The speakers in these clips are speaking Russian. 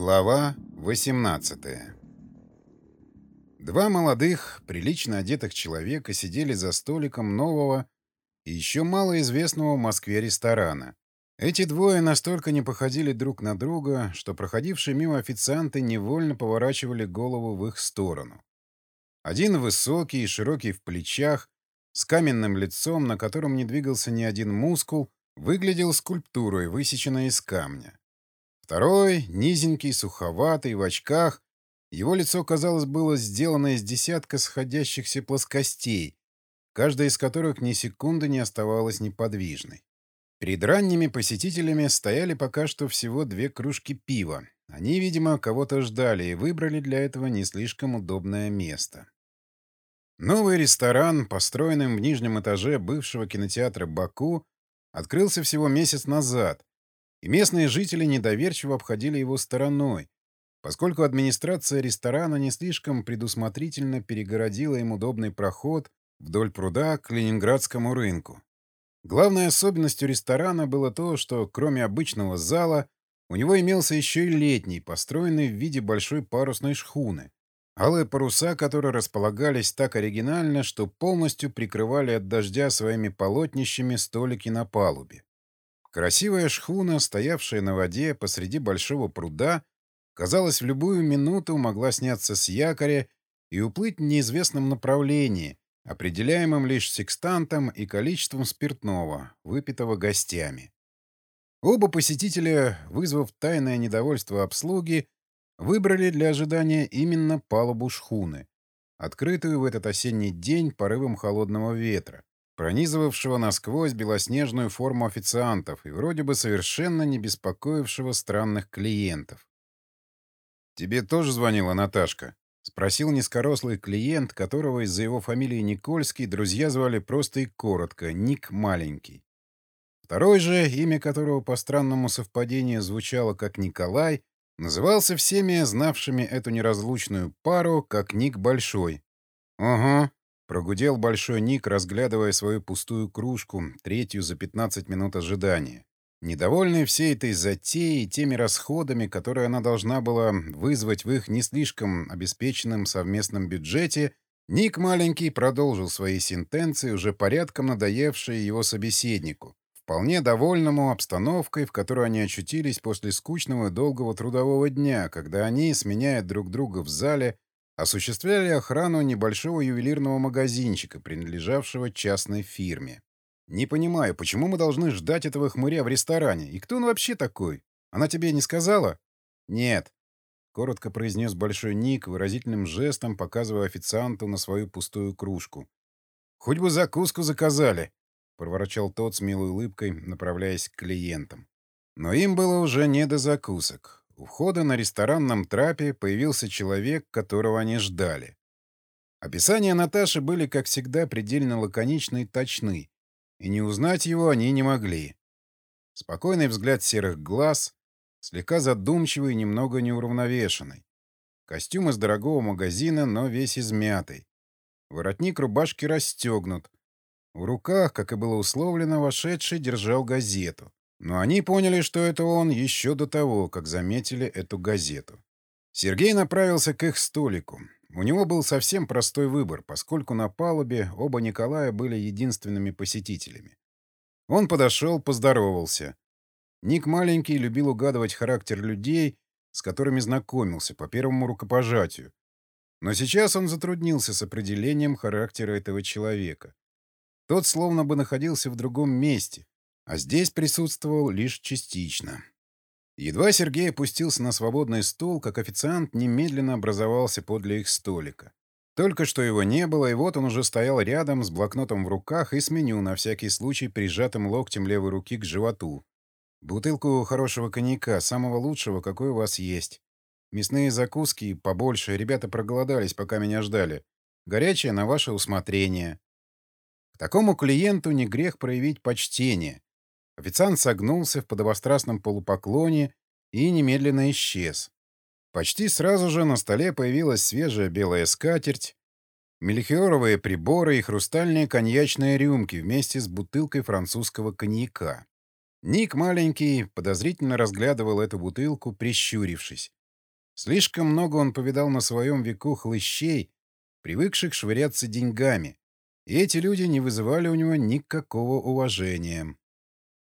Глава 18 Два молодых, прилично одетых человека сидели за столиком нового и еще малоизвестного в Москве ресторана. Эти двое настолько не походили друг на друга, что проходившие мимо официанты невольно поворачивали голову в их сторону. Один высокий и широкий в плечах, с каменным лицом, на котором не двигался ни один мускул, выглядел скульптурой, высеченной из камня. Второй, низенький, суховатый, в очках, его лицо, казалось, было сделано из десятка сходящихся плоскостей, каждая из которых ни секунды не оставалась неподвижной. Перед ранними посетителями стояли пока что всего две кружки пива. Они, видимо, кого-то ждали и выбрали для этого не слишком удобное место. Новый ресторан, построенный в нижнем этаже бывшего кинотеатра «Баку», открылся всего месяц назад, и местные жители недоверчиво обходили его стороной, поскольку администрация ресторана не слишком предусмотрительно перегородила им удобный проход вдоль пруда к ленинградскому рынку. Главной особенностью ресторана было то, что кроме обычного зала у него имелся еще и летний, построенный в виде большой парусной шхуны, Алые паруса, которые располагались так оригинально, что полностью прикрывали от дождя своими полотнищами столики на палубе. Красивая шхуна, стоявшая на воде посреди большого пруда, казалось, в любую минуту могла сняться с якоря и уплыть в неизвестном направлении, определяемым лишь секстантом и количеством спиртного, выпитого гостями. Оба посетителя, вызвав тайное недовольство обслуги, Выбрали для ожидания именно палубу шхуны, открытую в этот осенний день порывом холодного ветра, пронизывавшего насквозь белоснежную форму официантов и вроде бы совершенно не беспокоившего странных клиентов. «Тебе тоже звонила Наташка?» — спросил низкорослый клиент, которого из-за его фамилии Никольский друзья звали просто и коротко — Ник Маленький. Второй же, имя которого по странному совпадению звучало как Николай, Назывался всеми знавшими эту неразлучную пару как Ник Большой. «Ага», — прогудел Большой Ник, разглядывая свою пустую кружку, третью за 15 минут ожидания. Недовольный всей этой затеей и теми расходами, которые она должна была вызвать в их не слишком обеспеченном совместном бюджете, Ник маленький продолжил свои сентенции, уже порядком надоевшие его собеседнику вполне довольному обстановкой, в которой они очутились после скучного и долгого трудового дня, когда они, сменяя друг друга в зале, осуществляли охрану небольшого ювелирного магазинчика, принадлежавшего частной фирме. «Не понимаю, почему мы должны ждать этого хмыря в ресторане? И кто он вообще такой? Она тебе не сказала?» «Нет», — коротко произнес Большой Ник, выразительным жестом показывая официанту на свою пустую кружку. «Хоть бы закуску заказали», проворчал тот с милой улыбкой, направляясь к клиентам. Но им было уже не до закусок. У входа на ресторанном трапе появился человек, которого они ждали. Описания Наташи были, как всегда, предельно лаконичны и точны, и не узнать его они не могли. Спокойный взгляд серых глаз, слегка задумчивый и немного неуравновешенный. Костюм из дорогого магазина, но весь измятый. Воротник рубашки расстегнут, в руках, как и было условлено, вошедший держал газету. Но они поняли, что это он еще до того, как заметили эту газету. Сергей направился к их столику. У него был совсем простой выбор, поскольку на палубе оба Николая были единственными посетителями. Он подошел, поздоровался. Ник маленький любил угадывать характер людей, с которыми знакомился по первому рукопожатию. Но сейчас он затруднился с определением характера этого человека. Тот словно бы находился в другом месте, а здесь присутствовал лишь частично. Едва Сергей опустился на свободный стул, как официант немедленно образовался подле их столика. Только что его не было, и вот он уже стоял рядом с блокнотом в руках и с меню, на всякий случай прижатым локтем левой руки к животу. «Бутылку хорошего коньяка, самого лучшего, какой у вас есть. Мясные закуски побольше, ребята проголодались, пока меня ждали. Горячее на ваше усмотрение. Такому клиенту не грех проявить почтение. Официант согнулся в подобострастном полупоклоне и немедленно исчез. Почти сразу же на столе появилась свежая белая скатерть, мельхиоровые приборы и хрустальные коньячные рюмки вместе с бутылкой французского коньяка. Ник маленький подозрительно разглядывал эту бутылку, прищурившись. Слишком много он повидал на своем веку хлыщей, привыкших швыряться деньгами, и эти люди не вызывали у него никакого уважения.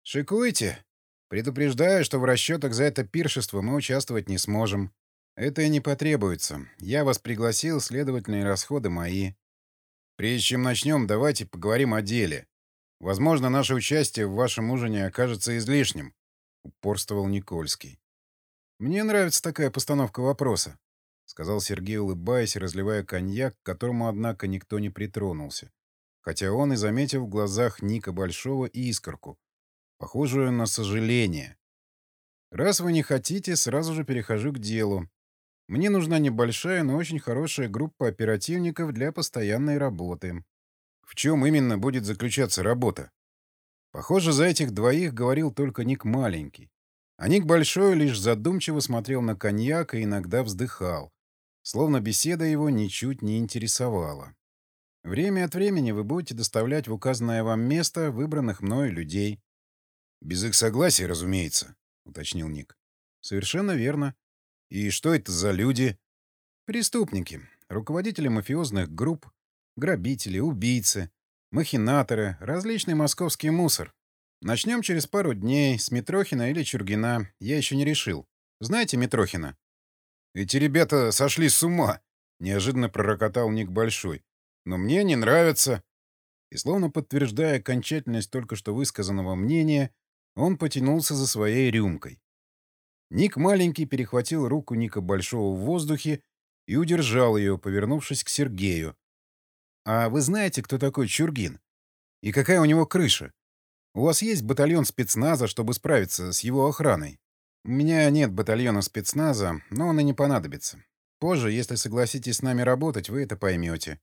«Шикуйте! Предупреждаю, что в расчетах за это пиршество мы участвовать не сможем. Это и не потребуется. Я вас пригласил, следовательно, расходы мои. Прежде чем начнем, давайте поговорим о деле. Возможно, наше участие в вашем ужине окажется излишним», — упорствовал Никольский. «Мне нравится такая постановка вопроса», — сказал Сергей, улыбаясь разливая коньяк, к которому, однако, никто не притронулся хотя он и заметил в глазах Ника Большого искорку, похожую на сожаление. «Раз вы не хотите, сразу же перехожу к делу. Мне нужна небольшая, но очень хорошая группа оперативников для постоянной работы». «В чем именно будет заключаться работа?» Похоже, за этих двоих говорил только Ник Маленький. А Ник Большой лишь задумчиво смотрел на коньяк и иногда вздыхал, словно беседа его ничуть не интересовала. Время от времени вы будете доставлять в указанное вам место выбранных мною людей. — Без их согласия, разумеется, — уточнил Ник. — Совершенно верно. И что это за люди? — Преступники, руководители мафиозных групп, грабители, убийцы, махинаторы, различный московский мусор. Начнем через пару дней с Митрохина или Чургина. Я еще не решил. Знаете Митрохина? — Эти ребята сошли с ума, — неожиданно пророкотал Ник Большой но мне не нравится. И словно подтверждая окончательность только что высказанного мнения, он потянулся за своей рюмкой. Ник маленький перехватил руку Ника Большого в воздухе и удержал ее, повернувшись к Сергею. «А вы знаете, кто такой Чургин? И какая у него крыша? У вас есть батальон спецназа, чтобы справиться с его охраной?» «У меня нет батальона спецназа, но он и не понадобится. Позже, если согласитесь с нами работать, вы это поймете.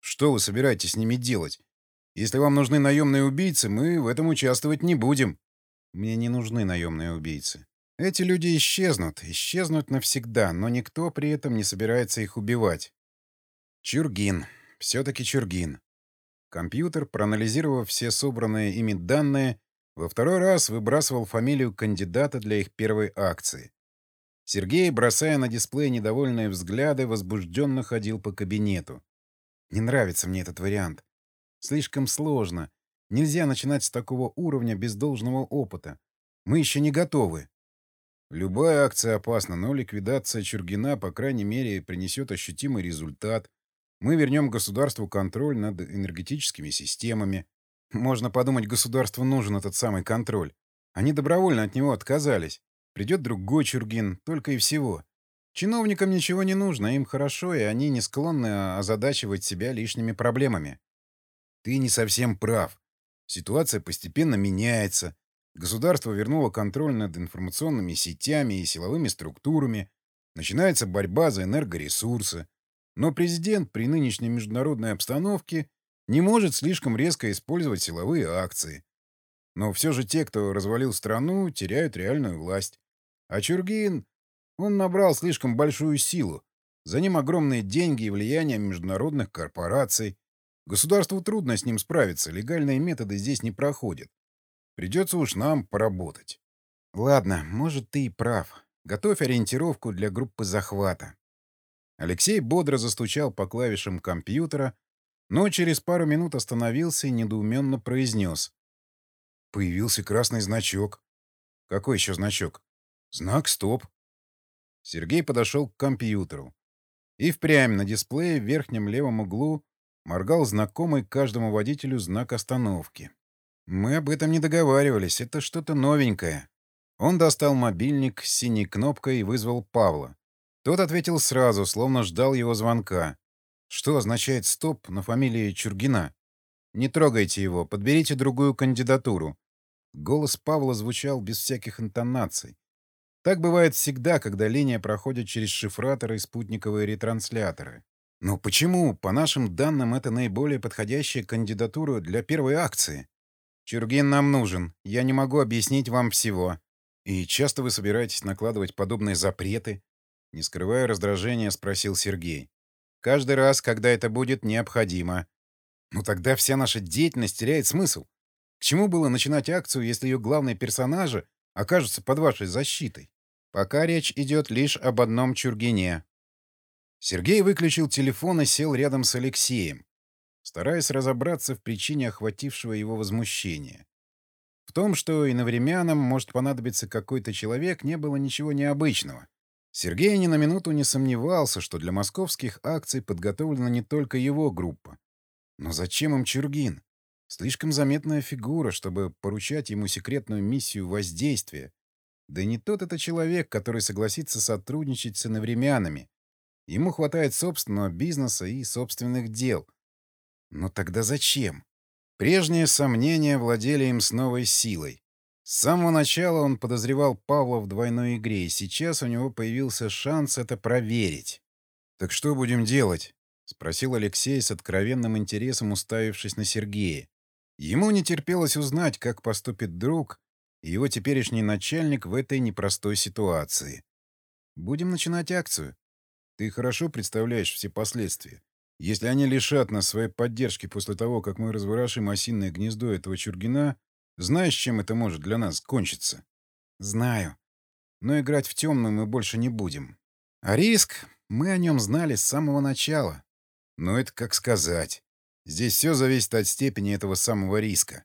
Что вы собираетесь с ними делать? Если вам нужны наемные убийцы, мы в этом участвовать не будем. Мне не нужны наемные убийцы. Эти люди исчезнут, исчезнут навсегда, но никто при этом не собирается их убивать. Чургин. Все-таки Чургин. Компьютер, проанализировав все собранные ими данные, во второй раз выбрасывал фамилию кандидата для их первой акции. Сергей, бросая на дисплей недовольные взгляды, возбужденно ходил по кабинету. Не нравится мне этот вариант. Слишком сложно. Нельзя начинать с такого уровня без должного опыта. Мы еще не готовы. Любая акция опасна, но ликвидация Чургина, по крайней мере, принесет ощутимый результат. Мы вернем государству контроль над энергетическими системами. Можно подумать, государству нужен этот самый контроль. Они добровольно от него отказались. Придет другой Чургин, только и всего. Чиновникам ничего не нужно, им хорошо, и они не склонны озадачивать себя лишними проблемами. Ты не совсем прав. Ситуация постепенно меняется. Государство вернуло контроль над информационными сетями и силовыми структурами. Начинается борьба за энергоресурсы. Но президент при нынешней международной обстановке не может слишком резко использовать силовые акции. Но все же те, кто развалил страну, теряют реальную власть. А Чургин он набрал слишком большую силу. За ним огромные деньги и влияние международных корпораций. Государству трудно с ним справиться, легальные методы здесь не проходят. Придется уж нам поработать. Ладно, может, ты и прав. Готовь ориентировку для группы захвата. Алексей бодро застучал по клавишам компьютера, но через пару минут остановился и недоуменно произнес. Появился красный значок. Какой еще значок? Знак «Стоп». Сергей подошел к компьютеру. И впрямь на дисплее в верхнем левом углу моргал знакомый каждому водителю знак остановки. Мы об этом не договаривались, это что-то новенькое. Он достал мобильник с синей кнопкой и вызвал Павла. Тот ответил сразу, словно ждал его звонка. Что означает «стоп» на фамилии Чургина? Не трогайте его, подберите другую кандидатуру. Голос Павла звучал без всяких интонаций. Так бывает всегда, когда линия проходит через шифраторы и спутниковые ретрансляторы. Но почему, по нашим данным, это наиболее подходящая кандидатура для первой акции? Чургин нам нужен. Я не могу объяснить вам всего. И часто вы собираетесь накладывать подобные запреты? Не скрывая раздражения, спросил Сергей. Каждый раз, когда это будет необходимо. Ну тогда вся наша деятельность теряет смысл. К чему было начинать акцию, если ее главные персонажи окажутся под вашей защитой? Пока речь идет лишь об одном Чургине. Сергей выключил телефон и сел рядом с Алексеем, стараясь разобраться в причине охватившего его возмущения. В том, что иновремянам может понадобиться какой-то человек, не было ничего необычного. Сергей ни на минуту не сомневался, что для московских акций подготовлена не только его группа. Но зачем им Чургин? Слишком заметная фигура, чтобы поручать ему секретную миссию воздействия. Да не тот это человек, который согласится сотрудничать с иновремянами. Ему хватает собственного бизнеса и собственных дел. Но тогда зачем? Прежние сомнения владели им с новой силой. С самого начала он подозревал Павла в двойной игре, и сейчас у него появился шанс это проверить. «Так что будем делать?» — спросил Алексей с откровенным интересом, уставившись на Сергея. Ему не терпелось узнать, как поступит друг и его теперешний начальник в этой непростой ситуации. «Будем начинать акцию. Ты хорошо представляешь все последствия. Если они лишат нас своей поддержки после того, как мы разворошим осиное гнездо этого Чургина, знаешь, чем это может для нас кончиться? Знаю. Но играть в темную мы больше не будем. А риск? Мы о нем знали с самого начала. Но это как сказать. Здесь все зависит от степени этого самого риска.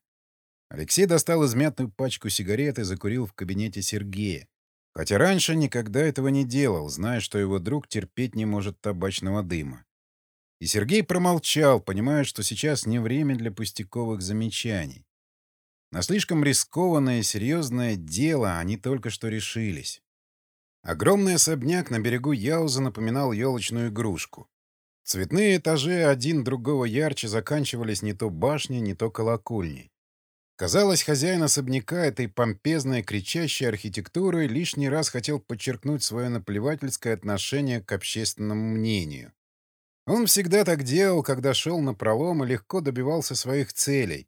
Алексей достал измятую пачку сигарет и закурил в кабинете Сергея. Хотя раньше никогда этого не делал, зная, что его друг терпеть не может табачного дыма. И Сергей промолчал, понимая, что сейчас не время для пустяковых замечаний. На слишком рискованное и серьезное дело они только что решились. Огромный особняк на берегу Яуза напоминал елочную игрушку. Цветные этажи один другого ярче заканчивались не то башней, не то колокольней. Казалось, хозяин особняка этой помпезной, кричащей архитектуры лишний раз хотел подчеркнуть свое наплевательское отношение к общественному мнению. Он всегда так делал, когда шел на пролом и легко добивался своих целей.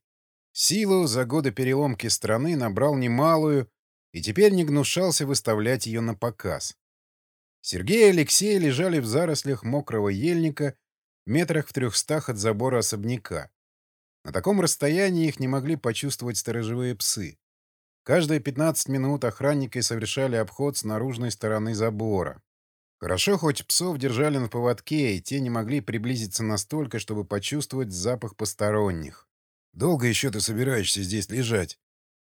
Силу за годы переломки страны набрал немалую и теперь не гнушался выставлять ее на показ. Сергей и Алексей лежали в зарослях мокрого ельника метрах в трехстах от забора особняка. На таком расстоянии их не могли почувствовать сторожевые псы. Каждые 15 минут охранники совершали обход с наружной стороны забора. Хорошо, хоть псов держали на поводке, и те не могли приблизиться настолько, чтобы почувствовать запах посторонних. «Долго еще ты собираешься здесь лежать?»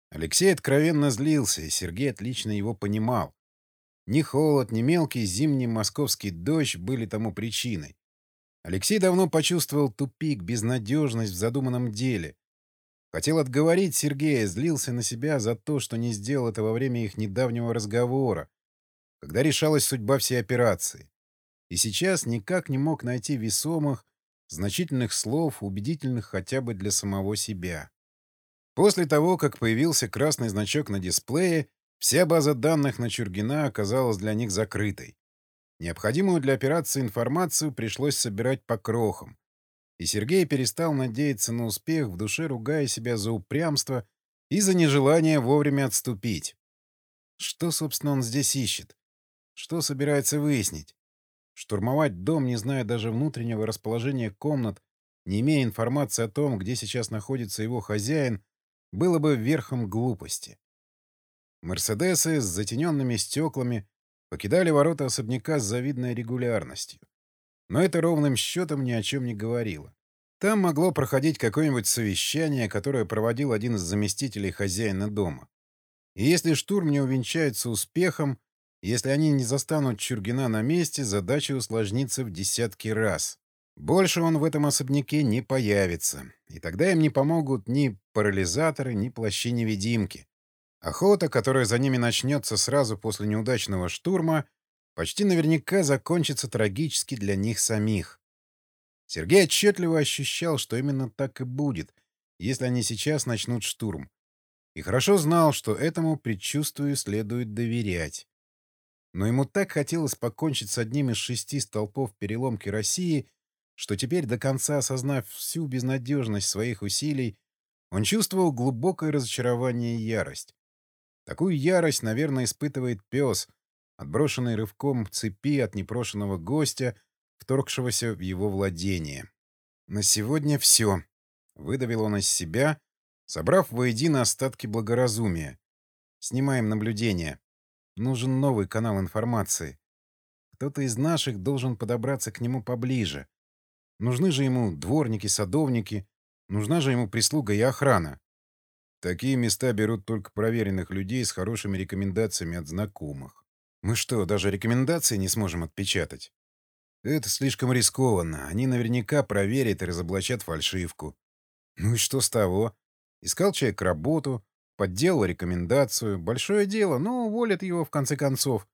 Алексей откровенно злился, и Сергей отлично его понимал. Ни холод, ни мелкий зимний московский дождь были тому причиной. Алексей давно почувствовал тупик, безнадежность в задуманном деле. Хотел отговорить Сергея, злился на себя за то, что не сделал это во время их недавнего разговора, когда решалась судьба всей операции. И сейчас никак не мог найти весомых, значительных слов, убедительных хотя бы для самого себя. После того, как появился красный значок на дисплее, вся база данных на Чургина оказалась для них закрытой. Необходимую для операции информацию пришлось собирать по крохам. И Сергей перестал надеяться на успех, в душе ругая себя за упрямство и за нежелание вовремя отступить. Что, собственно, он здесь ищет? Что собирается выяснить? Штурмовать дом, не зная даже внутреннего расположения комнат, не имея информации о том, где сейчас находится его хозяин, было бы верхом глупости. Мерседесы с затененными стеклами покидали ворота особняка с завидной регулярностью. Но это ровным счетом ни о чем не говорило. Там могло проходить какое-нибудь совещание, которое проводил один из заместителей хозяина дома. И если штурм не увенчается успехом, если они не застанут Чургина на месте, задача усложнится в десятки раз. Больше он в этом особняке не появится. И тогда им не помогут ни парализаторы, ни плащи-невидимки. Охота, которая за ними начнется сразу после неудачного штурма, почти наверняка закончится трагически для них самих. Сергей отчетливо ощущал, что именно так и будет, если они сейчас начнут штурм. И хорошо знал, что этому предчувствию следует доверять. Но ему так хотелось покончить с одним из шести столпов переломки России, что теперь, до конца осознав всю безнадежность своих усилий, он чувствовал глубокое разочарование и ярость. Такую ярость, наверное, испытывает пес, отброшенный рывком цепи от непрошенного гостя, вторгшегося в его владение. «На сегодня все», — выдавил он из себя, собрав воедино остатки благоразумия. «Снимаем наблюдение. Нужен новый канал информации. Кто-то из наших должен подобраться к нему поближе. Нужны же ему дворники, садовники, нужна же ему прислуга и охрана. Такие места берут только проверенных людей с хорошими рекомендациями от знакомых. Мы что, даже рекомендации не сможем отпечатать? Это слишком рискованно. Они наверняка проверят и разоблачат фальшивку. Ну и что с того? Искал человек работу, подделал рекомендацию. Большое дело, но уволят его в конце концов.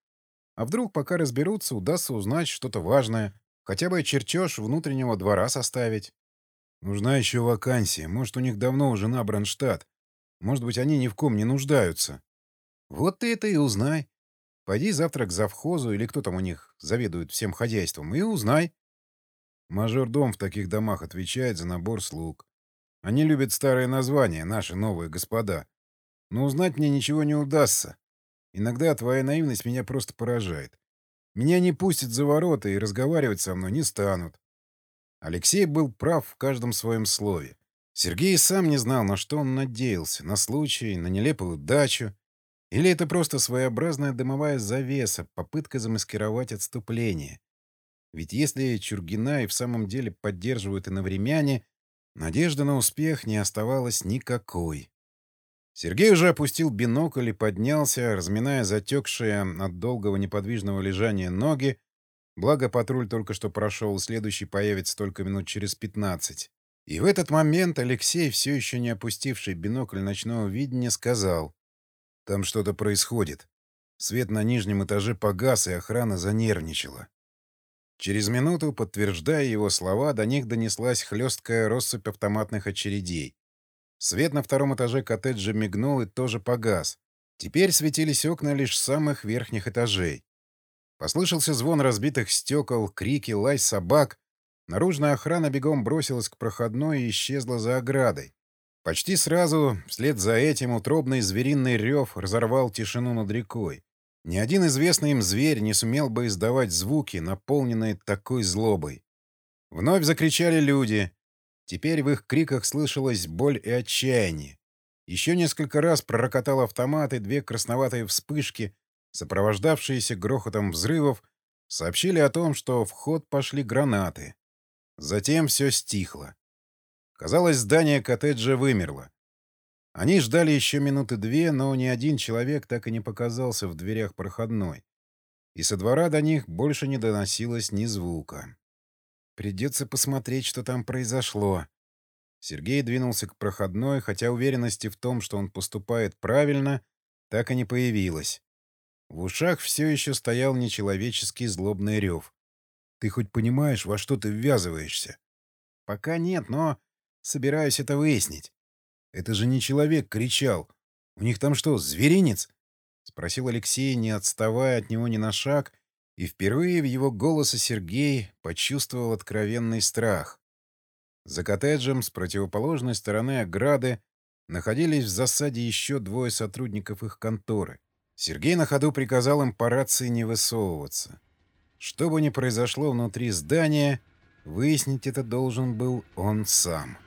А вдруг, пока разберутся, удастся узнать что-то важное. Хотя бы чертеж внутреннего двора составить. Нужна еще вакансия. Может, у них давно уже набран штат. Может быть, они ни в ком не нуждаются. Вот ты это и узнай. Пойди завтра к завхозу или кто там у них заведует всем хозяйством, и узнай. Мажор-дом в таких домах отвечает за набор слуг. Они любят старые названия, наши новые господа. Но узнать мне ничего не удастся. Иногда твоя наивность меня просто поражает. Меня не пустят за ворота и разговаривать со мной не станут. Алексей был прав в каждом своем слове. Сергей сам не знал, на что он надеялся. На случай, на нелепую удачу. Или это просто своеобразная дымовая завеса, попытка замаскировать отступление. Ведь если Чургина и в самом деле поддерживают иновремяне, надежды на успех не оставалось никакой. Сергей уже опустил бинокль и поднялся, разминая затекшие от долгого неподвижного лежания ноги, благо патруль только что прошел, следующий появится только минут через пятнадцать. И в этот момент Алексей, все еще не опустивший бинокль ночного видения, сказал «Там что-то происходит». Свет на нижнем этаже погас, и охрана занервничала. Через минуту, подтверждая его слова, до них донеслась хлесткая россыпь автоматных очередей. Свет на втором этаже коттеджа мигнул и тоже погас. Теперь светились окна лишь самых верхних этажей. Послышался звон разбитых стекол, крики, лай собак. Наружная охрана бегом бросилась к проходной и исчезла за оградой. Почти сразу, вслед за этим, утробный звериный рев разорвал тишину над рекой. Ни один известный им зверь не сумел бы издавать звуки, наполненные такой злобой. Вновь закричали люди. Теперь в их криках слышалась боль и отчаяние. Еще несколько раз пророкотал автомат, и две красноватые вспышки, сопровождавшиеся грохотом взрывов, сообщили о том, что в ход пошли гранаты. Затем все стихло. Казалось, здание коттеджа вымерло. Они ждали еще минуты две, но ни один человек так и не показался в дверях проходной. И со двора до них больше не доносилось ни звука. Придется посмотреть, что там произошло. Сергей двинулся к проходной, хотя уверенности в том, что он поступает правильно, так и не появилось. В ушах все еще стоял нечеловеческий злобный рев. «Ты хоть понимаешь, во что ты ввязываешься?» «Пока нет, но собираюсь это выяснить». «Это же не человек кричал. У них там что, зверинец?» — спросил Алексей, не отставая от него ни на шаг — и впервые в его голосе Сергей почувствовал откровенный страх. За коттеджем с противоположной стороны ограды находились в засаде еще двое сотрудников их конторы. Сергей на ходу приказал им по рации не высовываться. Что бы ни произошло внутри здания, выяснить это должен был он сам.